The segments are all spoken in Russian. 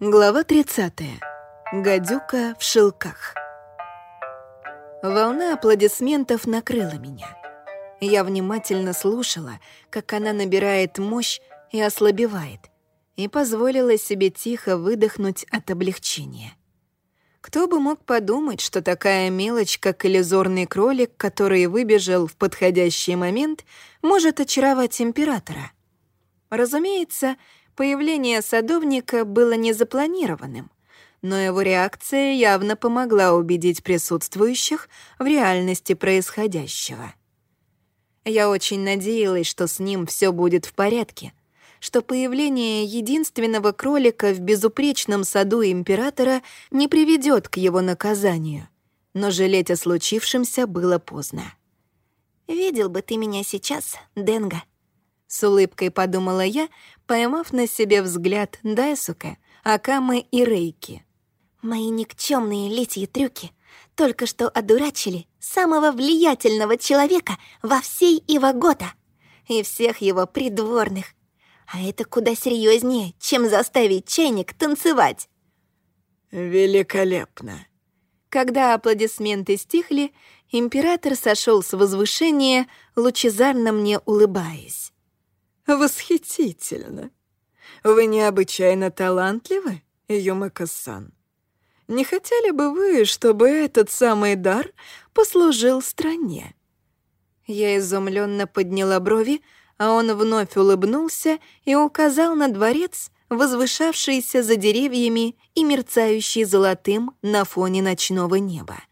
Глава 30. Гадюка в шелках. Волна аплодисментов накрыла меня. Я внимательно слушала, как она набирает мощь и ослабевает, и позволила себе тихо выдохнуть от облегчения. Кто бы мог подумать, что такая мелочь, как иллюзорный кролик, который выбежал в подходящий момент, может очаровать императора? Разумеется, Появление садовника было незапланированным, но его реакция явно помогла убедить присутствующих в реальности происходящего. Я очень надеялась, что с ним все будет в порядке, что появление единственного кролика в безупречном саду императора не приведет к его наказанию, но жалеть о случившемся было поздно. «Видел бы ты меня сейчас, Денга», с улыбкой подумала я, поймав на себе взгляд Дайсука, Акамы и Рейки. «Мои никчемные литьи трюки только что одурачили самого влиятельного человека во всей Ивагота и всех его придворных. А это куда серьезнее, чем заставить чайник танцевать». «Великолепно!» Когда аплодисменты стихли, император сошел с возвышения, лучезарно мне улыбаясь. Восхитительно. Вы необычайно талантливы, Юмака-сан. Не хотели бы вы, чтобы этот самый дар послужил стране?» Я изумленно подняла брови, а он вновь улыбнулся и указал на дворец, возвышавшийся за деревьями и мерцающий золотым на фоне ночного неба.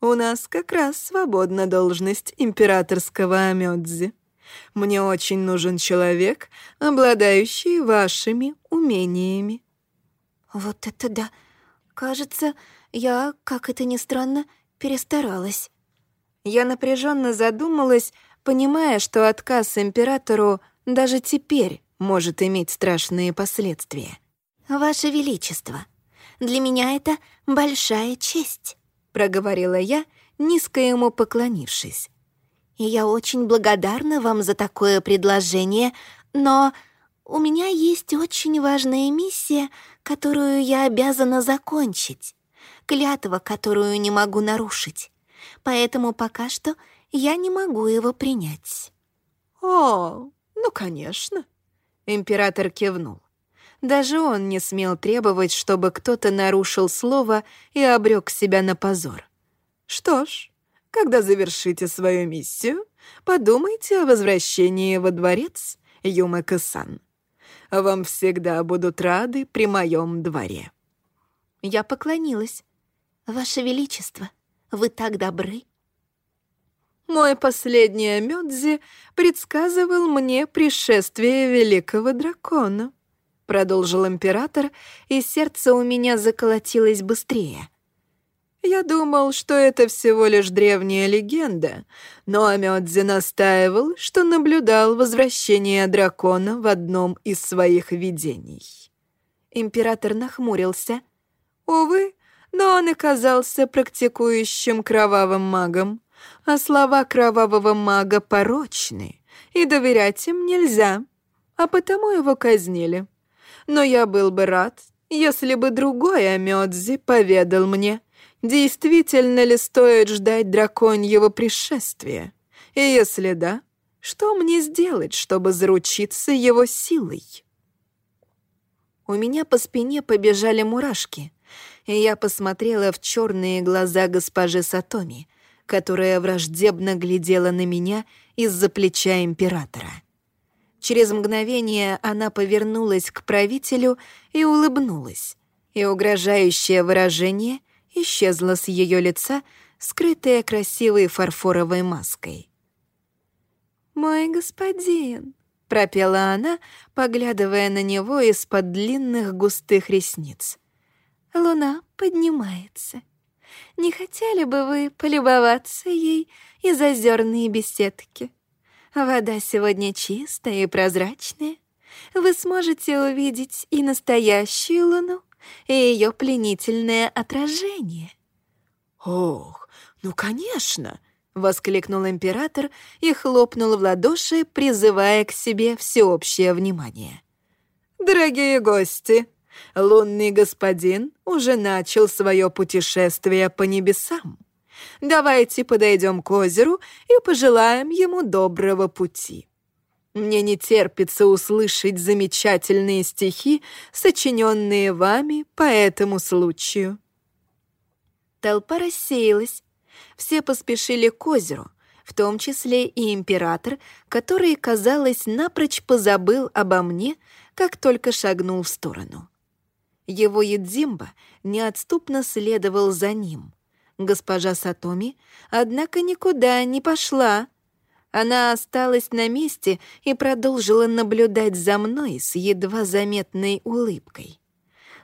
«У нас как раз свободна должность императорского Амёдзи. Мне очень нужен человек, обладающий вашими умениями». «Вот это да! Кажется, я, как это ни странно, перестаралась». Я напряженно задумалась, понимая, что отказ императору даже теперь может иметь страшные последствия. «Ваше Величество, для меня это большая честь», — проговорила я, низко ему поклонившись и я очень благодарна вам за такое предложение, но у меня есть очень важная миссия, которую я обязана закончить, клятва, которую не могу нарушить. Поэтому пока что я не могу его принять». «О, ну, конечно», — император кивнул. Даже он не смел требовать, чтобы кто-то нарушил слово и обрек себя на позор. «Что ж, когда завершите свою миссию, подумайте о возвращении во дворец, Юмэка-сан. Вам всегда будут рады при моем дворе». Я поклонилась. «Ваше Величество, вы так добры». Мой последний Мёдзи предсказывал мне пришествие великого дракона, продолжил император, и сердце у меня заколотилось быстрее. Я думал, что это всего лишь древняя легенда, но Амёдзи настаивал, что наблюдал возвращение дракона в одном из своих видений. Император нахмурился. Увы, но он оказался практикующим кровавым магом, а слова кровавого мага порочны, и доверять им нельзя, а потому его казнили. Но я был бы рад, если бы другой Амёдзи поведал мне, действительно ли стоит ждать драконьего пришествия? И если да, что мне сделать, чтобы заручиться его силой? У меня по спине побежали мурашки, и я посмотрела в черные глаза госпожи Сатоми, которая враждебно глядела на меня из-за плеча императора. Через мгновение она повернулась к правителю и улыбнулась, и угрожающее выражение исчезла с ее лица, скрытая красивой фарфоровой маской. «Мой господин», — пропела она, поглядывая на него из-под длинных густых ресниц. «Луна поднимается. Не хотели бы вы полюбоваться ей из озерной беседки? Вода сегодня чистая и прозрачная. Вы сможете увидеть и настоящую луну, и ее пленительное отражение. «Ох, ну, конечно!» — воскликнул император и хлопнул в ладоши, призывая к себе всеобщее внимание. «Дорогие гости, Лунный господин уже начал свое путешествие по небесам. Давайте подойдем к озеру и пожелаем ему доброго пути. Мне не терпится услышать замечательные стихи, сочиненные вами по этому случаю». Толпа рассеялась. Все поспешили к озеру, в том числе и император, который, казалось, напрочь позабыл обо мне, как только шагнул в сторону. Его Едзимба неотступно следовал за ним. Госпожа Сатоми, однако, никуда не пошла, она осталась на месте и продолжила наблюдать за мной с едва заметной улыбкой.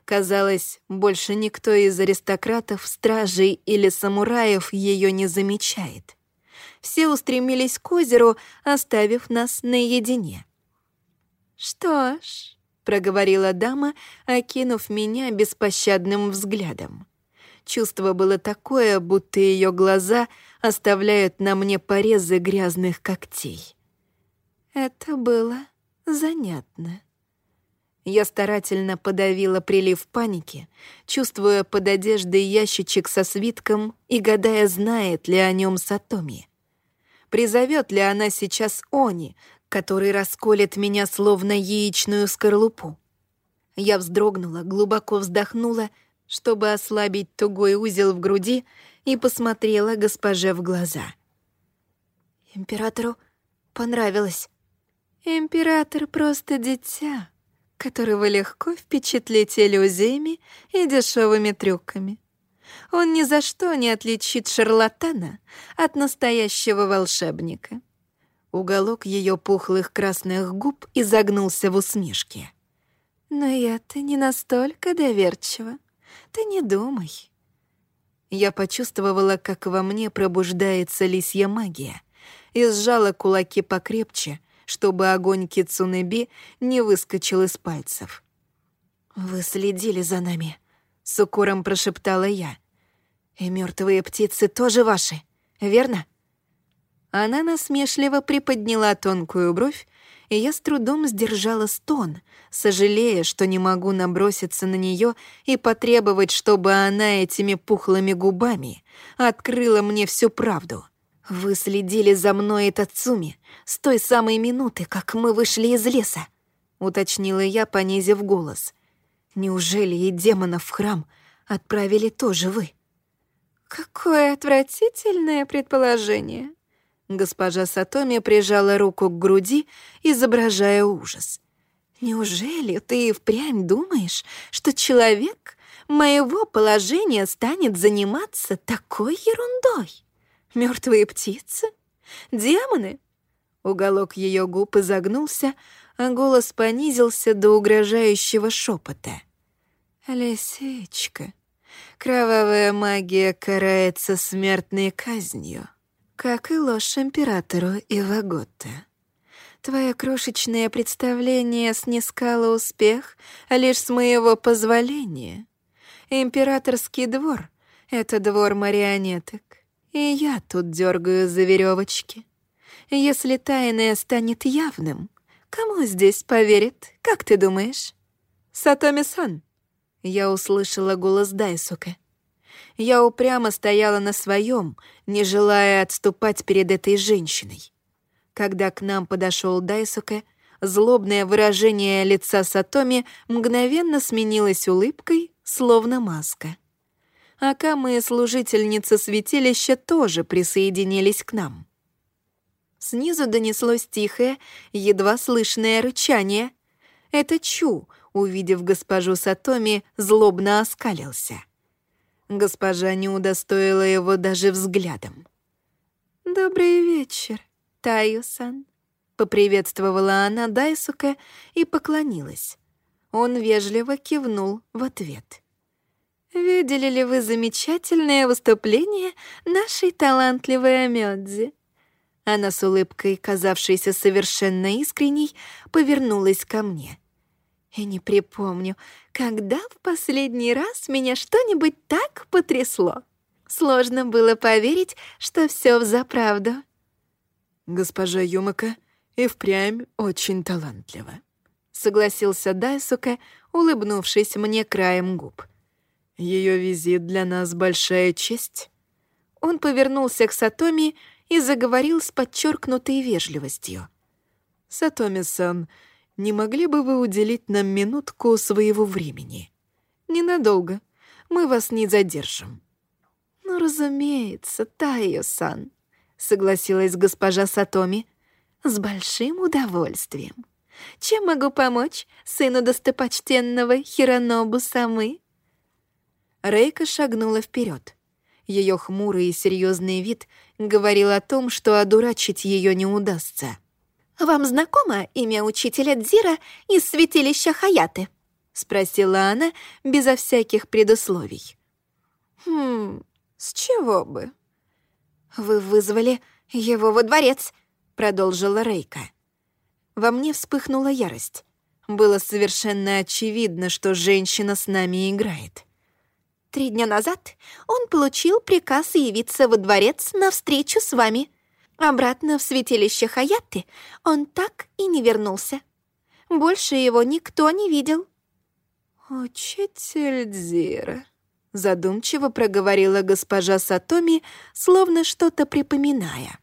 Казалось, больше никто из аристократов, стражей или самураев ее не замечает. Все устремились к озеру, оставив нас наедине. «Что ж», — проговорила дама, окинув меня беспощадным взглядом. Чувство было такое, будто ее глаза оставляют на мне порезы грязных когтей. Это было занятно. Я старательно подавила прилив паники, чувствуя под одеждой ящичек со свитком и гадая, знает ли о нем Сатоми. Призовет ли она сейчас Они, который расколет меня словно яичную скорлупу? Я вздрогнула, глубоко вздохнула — чтобы ослабить тугой узел в груди, и посмотрела госпоже в глаза. Императору понравилось. Император просто дитя, которого легко впечатлить иллюзиями и дешевыми трюками. Он ни за что не отличит шарлатана от настоящего волшебника. Уголок ее пухлых красных губ изогнулся в усмешке. Но я-то не настолько доверчива. Ты не думай. Я почувствовала, как во мне пробуждается лисья магия, и сжала кулаки покрепче, чтобы огонь Кицунеби не выскочил из пальцев. «Вы следили за нами», — с укором прошептала я. «И мертвые птицы тоже ваши, верно?» Она насмешливо приподняла тонкую бровь, и я с трудом сдержала стон, сожалея, что не могу наброситься на нее и потребовать, чтобы она этими пухлыми губами открыла мне всю правду. «Вы следили за мной и Тацуми с той самой минуты, как мы вышли из леса», — уточнила я, понизив голос. «Неужели и демонов в храм отправили тоже вы?» «Какое отвратительное предположение!» Госпожа Сатоми прижала руку к груди, изображая ужас. «Неужели ты впрямь думаешь, что человек моего положения станет заниматься такой ерундой? Мертвые птицы? Демоны?» Уголок ее губ изогнулся, а голос понизился до угрожающего шепота. «Лисичка, кровавая магия карается смертной казнью как и ложь императору Иваготта. Твое крошечное представление снискало успех лишь с моего позволения. Императорский двор — это двор марионеток, и я тут дергаю за веревочки. Если тайное станет явным, кому здесь поверит, как ты думаешь? Сатоми-сан. Я услышала голос Дайсука я упрямо стояла на своем, не желая отступать перед этой женщиной. Когда к нам подошел Дайсуке, злобное выражение лица Сатоми мгновенно сменилось улыбкой, словно маска. Акамы и служительница святилища тоже присоединились к нам. Снизу донеслось тихое, едва слышное рычание. Это Чу, увидев госпожу Сатоми, злобно оскалился — Госпожа не удостоила его даже взглядом. «Добрый вечер, Тайо-сан», — поприветствовала она Дайсука и поклонилась. Он вежливо кивнул в ответ. «Видели ли вы замечательное выступление нашей талантливой Амёдзи?» Она с улыбкой, казавшейся совершенно искренней, повернулась ко мне — и не припомню, когда в последний раз меня что-нибудь так потрясло. Сложно было поверить, что все взаправду. Госпожа Юмака и впрямь очень талантлива. согласился Дайсука, улыбнувшись мне краем губ. Ее визит для нас большая честь. Он повернулся к Сатоми и заговорил с подчеркнутой вежливостью. «Сатоми-сан, не могли бы вы уделить нам минутку своего времени? Ненадолго. Мы вас не задержим». «Ну, разумеется, Тайо-сан», — согласилась госпожа Сатоми. «С большим удовольствием. Чем могу помочь сыну достопочтенного Хиронобу Самы?» Рейка шагнула вперед. Ее хмурый и серьезный вид говорил о том, что одурачить ее не удастся. «Вам знакомо имя учителя Дзира из святилища Хаяты?» — спросила она безо всяких предусловий. «Хм, с чего бы?» «Вы вызвали его во дворец», — продолжила Рейка. Во мне вспыхнула ярость. Было совершенно очевидно, что женщина с нами играет. Три дня назад он получил приказ явиться во дворец на встречу с вами. Обратно в святилище Хаяты он так и не вернулся. Больше его никто не видел. «Учитель Дзира», — задумчиво проговорила госпожа Сатоми, словно что-то припоминая.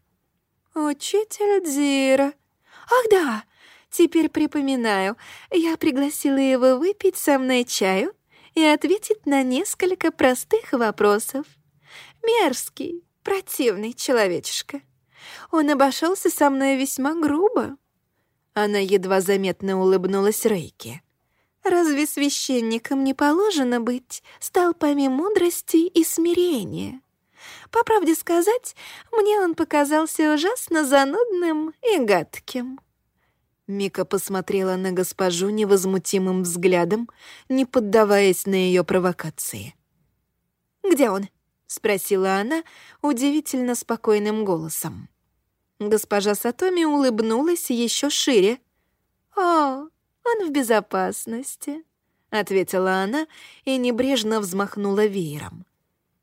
«Учитель Дзира. Ах да, теперь припоминаю, я пригласила его выпить со мной чаю и ответить на несколько простых вопросов. Мерзкий, противный человечишка. Он обошелся со мной весьма грубо. Она едва заметно улыбнулась Рейке. Разве священникам не положено быть столпами мудрости и смирения? По правде сказать, мне он показался ужасно занудным и гадким. Мика посмотрела на госпожу невозмутимым взглядом, не поддаваясь на ее провокации. «Где он?» — спросила она удивительно спокойным голосом. Госпожа Сатоми улыбнулась еще шире. «О, он в безопасности», — ответила она и небрежно взмахнула веером.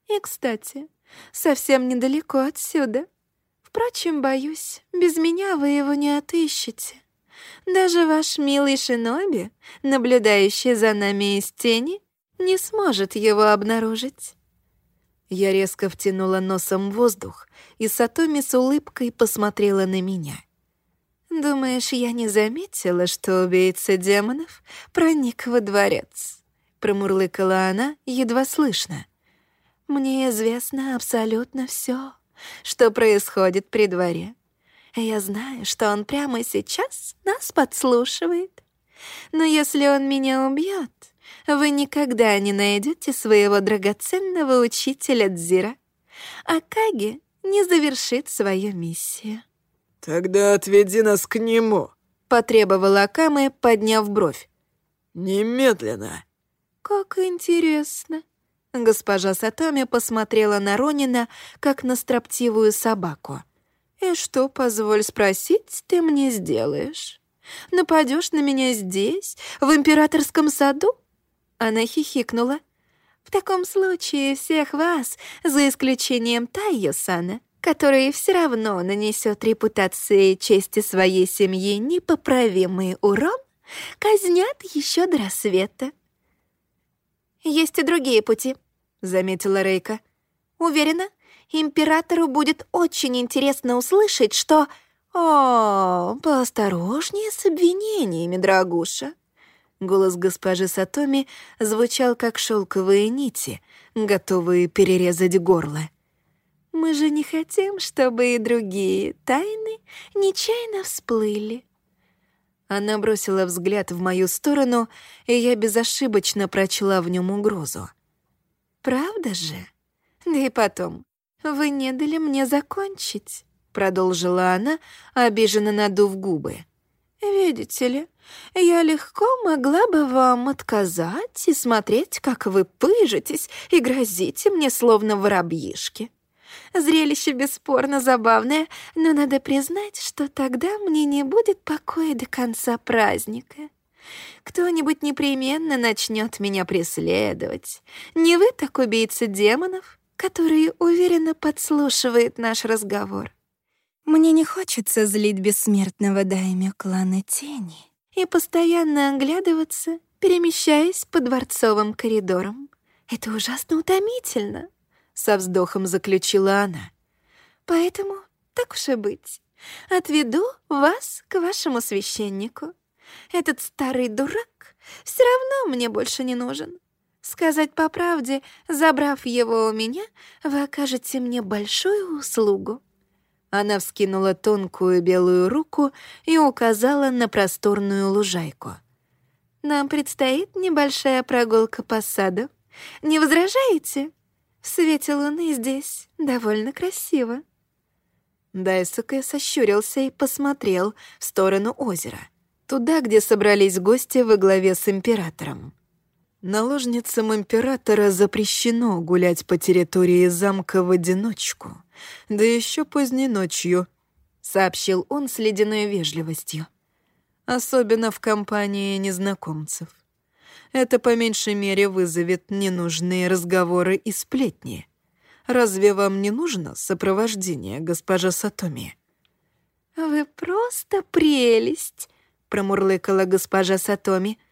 «И, кстати, совсем недалеко отсюда. Впрочем, боюсь, без меня вы его не отыщете». Даже ваш милый Шиноби, наблюдающий за нами из тени, не сможет его обнаружить». Я резко втянула носом воздух, и Сатоми с улыбкой посмотрела на меня. «Думаешь, я не заметила, что убийца демонов проник во дворец?» Промурлыкала она, едва слышно. «Мне известно абсолютно все, что происходит при дворе. Я знаю, что он прямо сейчас нас подслушивает. Но если он меня убьет, вы никогда не найдете своего драгоценного учителя Дзира. А Каги не завершит свою миссию. «Тогда отведи нас к нему», — потребовала Акаме, подняв бровь. «Немедленно». «Как интересно». Госпожа Сатоми посмотрела на Ронина, как на строптивую собаку. «И что, позволь спросить, ты мне сделаешь? Нападешь на меня здесь, в императорском саду?» Она хихикнула. «В таком случае всех вас, за исключением Тайо-сана, который все равно нанесет репутации и чести своей семьи непоправимый урон, казнят еще до рассвета». «Есть и другие пути», — заметила Рейка. «Уверена, императору будет очень интересно услышать, что... «О, поосторожнее с обвинениями, дорогуша!» Голос госпожи Сатоми звучал, как шелковые нити, готовые перерезать горло. «Мы же не хотим, чтобы и другие тайны нечаянно всплыли». Она бросила взгляд в мою сторону, и я безошибочно прочла в нем угрозу. «Правда же? Да и потом, «Вы не дали мне закончить», — продолжила она, обиженно надув губы. «Видите ли, я легко могла бы вам отказать и смотреть, как вы пыжитесь и грозите мне, словно воробьишки. Зрелище бесспорно забавное, но надо признать, что тогда мне не будет покоя до конца праздника. Кто-нибудь непременно начнет меня преследовать. Не вы так убийца демонов?» который уверенно подслушивает наш разговор. Мне не хочется злить бессмертного даймё клана Тени и постоянно оглядываться, перемещаясь по дворцовым коридорам. Это ужасно утомительно», — со вздохом заключила она. «Поэтому, так уж и быть, отведу вас к вашему священнику. Этот старый дурак все равно мне больше не нужен. Сказать по правде, забрав его у меня, вы окажете мне большую услугу». Она вскинула тонкую белую руку и указала на просторную лужайку. «Нам предстоит небольшая прогулка по саду. Не возражаете? В свете луны здесь довольно красиво». Дайсуке сощурился и посмотрел в сторону озера, туда, где собрались гости во главе с императором. Наложницам императора запрещено гулять по территории замка в одиночку, да еще поздней ночью, сообщил он с ледяной вежливостью. Особенно в компании незнакомцев. Это по меньшей мере вызовет ненужные разговоры и сплетни. Разве вам не нужно сопровождение, госпожа Сатоми? «Вы просто прелесть!» — промурлыкала госпожа Сатоми —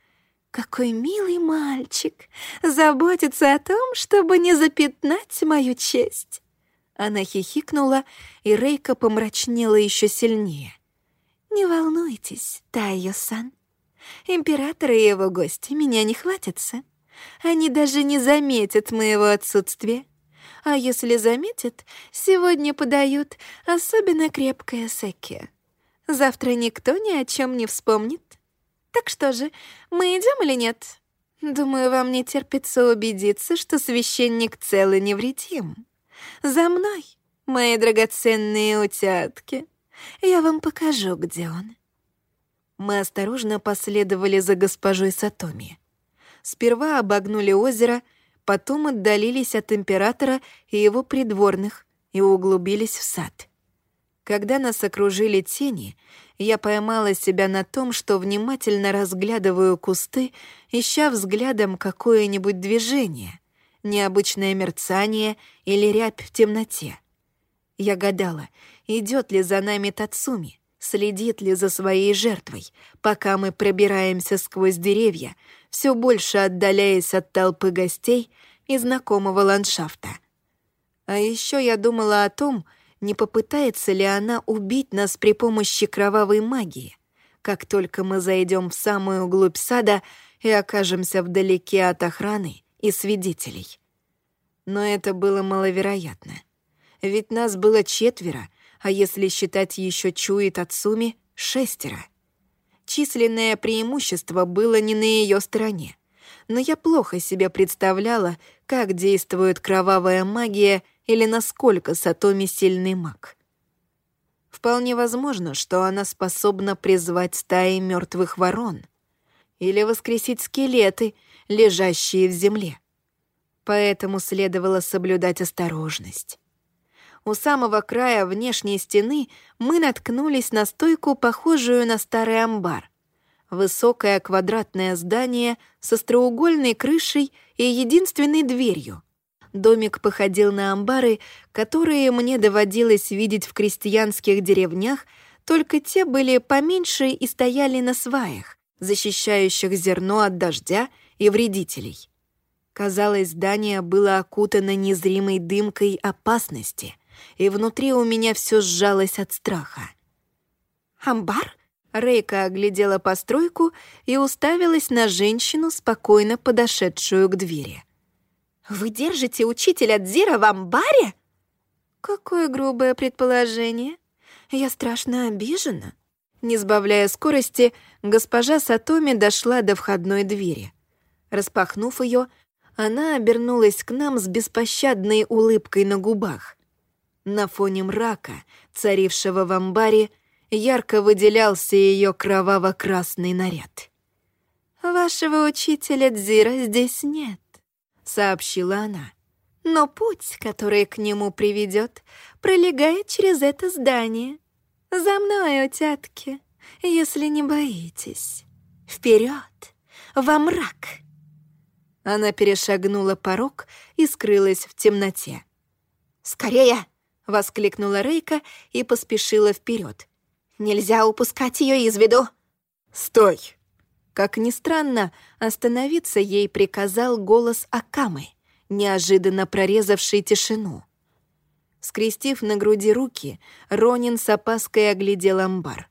какой милый мальчик! Заботится о том, чтобы не запятнать мою честь!» Она хихикнула, и Рейка помрачнела еще сильнее. «Не волнуйтесь, Тайо-сан. Император и его гости меня не хватятся. Они даже не заметят моего отсутствия. А если заметят, сегодня подают особенно крепкое саке. Завтра никто ни о чем не вспомнит. Так что же, мы идем или нет? Думаю, вам не терпится убедиться, что священник цел и невредим. За мной, мои драгоценные утятки. Я вам покажу, где он. Мы осторожно последовали за госпожой Сатоми. Сперва обогнули озеро, потом отдалились от императора и его придворных и углубились в сад. Когда нас окружили тени, я поймала себя на том, что внимательно разглядываю кусты, ища взглядом какое-нибудь движение, необычное мерцание или рябь в темноте. Я гадала, идет ли за нами Тацуми, следит ли за своей жертвой, пока мы пробираемся сквозь деревья, все больше отдаляясь от толпы гостей и знакомого ландшафта. А еще я думала о том, не попытается ли она убить нас при помощи кровавой магии, как только мы зайдем в самую глубь сада и окажемся вдалеке от охраны и свидетелей. Но это было маловероятно. Ведь нас было четверо, а если считать еще Чуи Тацуми — шестеро. Численное преимущество было не на ее стороне, но я плохо себе представляла, как действует кровавая магия — или насколько Сатоми сильный маг. Вполне возможно, что она способна призвать стаи мертвых ворон или воскресить скелеты, лежащие в земле. Поэтому следовало соблюдать осторожность. У самого края внешней стены мы наткнулись на стойку, похожую на старый амбар. Высокое квадратное здание со остроугольной крышей и единственной дверью, Домик походил на амбары, которые мне доводилось видеть в крестьянских деревнях, только те были поменьше и стояли на сваях, защищающих зерно от дождя и вредителей. Казалось, здание было окутано незримой дымкой опасности, и внутри у меня все сжалось от страха. «Амбар?» Рейка оглядела постройку и уставилась на женщину, спокойно подошедшую к двери. «Вы держите учителя Дзира в амбаре?» «Какое грубое предположение. Я страшно обижена». Не сбавляя скорости, госпожа Сатоми дошла до входной двери. Распахнув ее, она обернулась к нам с беспощадной улыбкой на губах. На фоне мрака, царившего в амбаре, ярко выделялся ее кроваво-красный наряд. «Вашего учителя Дзира здесь нет сообщила она. «Но путь, который к нему приведет, пролегает через это здание. За мной, утятки, если не боитесь. Вперед, во мрак!» Она перешагнула порог и скрылась в темноте. «Скорее!» — воскликнула Рейка и поспешила вперед. «Нельзя упускать ее из виду!» «Стой!» Как ни странно, остановиться ей приказал голос Акамы, неожиданно прорезавший тишину. Скрестив на груди руки, Ронин с опаской оглядел амбар.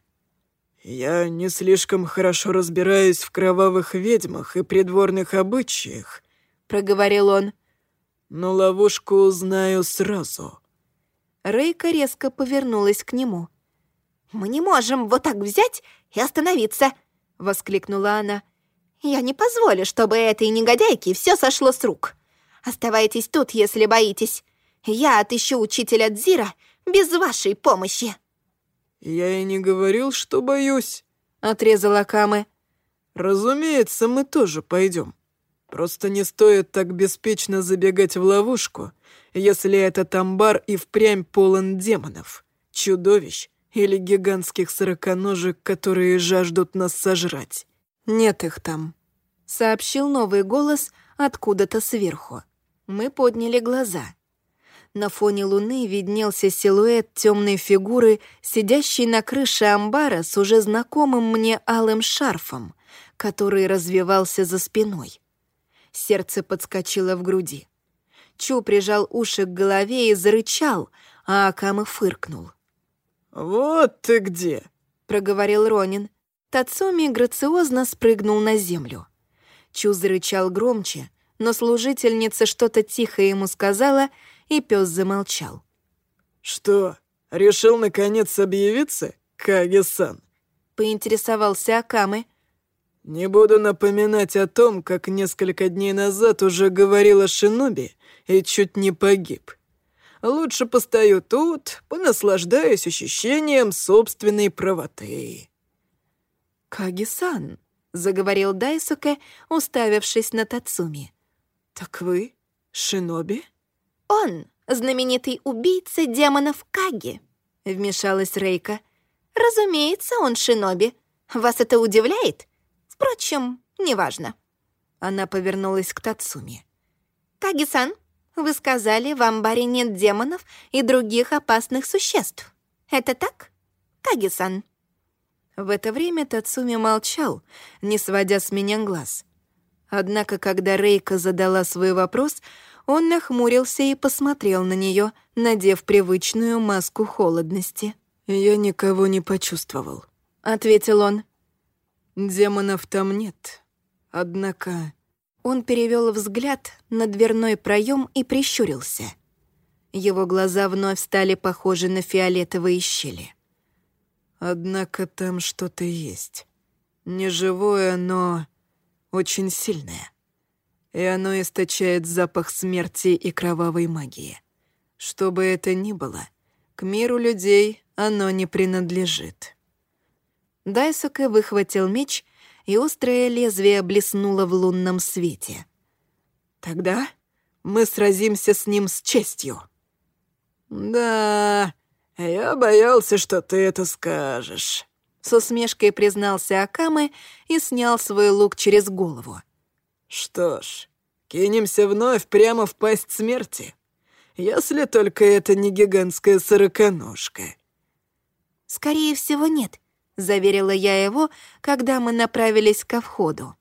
«Я не слишком хорошо разбираюсь в кровавых ведьмах и придворных обычаях», — проговорил он. «Но ловушку узнаю сразу». Рейка резко повернулась к нему. «Мы не можем вот так взять и остановиться», — воскликнула она. «Я не позволю, чтобы этой негодяйке все сошло с рук. Оставайтесь тут, если боитесь. Я отыщу учителя Дзира без вашей помощи». «Я и не говорил, что боюсь», — отрезала Камы. «Разумеется, мы тоже пойдем. Просто не стоит так беспечно забегать в ловушку, если этот амбар и впрямь полон демонов, чудовищ или гигантских сороконожек, которые жаждут нас сожрать. Нет их там», — сообщил новый голос откуда-то сверху. Мы подняли глаза. На фоне луны виднелся силуэт темной фигуры, сидящей на крыше амбара с уже знакомым мне алым шарфом, который развивался за спиной. Сердце подскочило в груди. Чу прижал уши к голове и зарычал, а Акама фыркнул. «Вот ты где!» — проговорил Ронин. Тацуми грациозно спрыгнул на землю. Чу зарычал громче, но служительница что-то тихо ему сказала, и пес замолчал. «Что, решил наконец объявиться, Каги-сан?» — поинтересовался Акамы. «Не буду напоминать о том, как несколько дней назад уже говорил о Шиноби и чуть не погиб. Лучше постою тут, понаслаждаюсь ощущением собственной правоты». «Каги-сан», — заговорил Дайсуке, уставившись на Тацуми. «Так вы Шиноби?» «Он знаменитый убийца демонов Каги», — вмешалась Рейка. «Разумеется, он шиноби. Вас это удивляет? Впрочем, неважно». Она повернулась к Тацуми. «Каги-сан, вы сказали, в амбаре нет демонов и других опасных существ. Это так? Каги-сан?» В это время Тацуми молчал, не сводя с меня глаз. Однако, когда Рейка задала свой вопрос, он нахмурился и посмотрел на нее, надев привычную маску холодности. «Я никого не почувствовал», — ответил он. «Демонов там нет. Однако...» Он перевел взгляд на дверной проем и прищурился. Его глаза вновь стали похожи на фиолетовые щели. «Однако там что-то есть. Не живое, но очень сильное и оно источает запах смерти и кровавой магии. Что бы это ни было, к миру людей оно не принадлежит. Дайсука выхватил меч, и острое лезвие блеснуло в лунном свете. «Тогда мы сразимся с ним с честью». «Да, я боялся, что ты это скажешь», — с усмешкой признался Акамы и снял свой лук через голову. Что ж, кинемся вновь прямо в пасть смерти. Если только это не гигантская сороконожка. «Скорее всего, нет», — заверила я его, когда мы направились ко входу.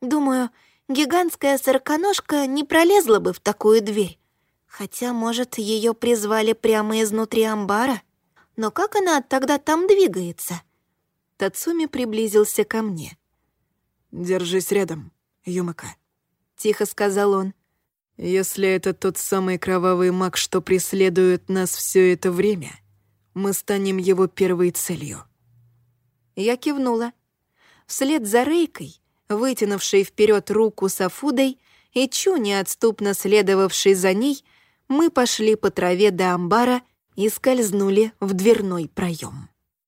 «Думаю, гигантская сороконожка не пролезла бы в такую дверь. Хотя, может, ее призвали прямо изнутри амбара? Но как она тогда там двигается?» Тацуми приблизился ко мне. «Держись рядом», Юмака», — тихо сказал он. «Если это тот самый кровавый маг, что преследует нас все это время, мы станем его первой целью». Я кивнула. Вслед за Рейкой, вытянувшей вперед руку с Афудой, и Чу, неотступно следовавшей за ней, мы пошли по траве до амбара и скользнули в дверной проем.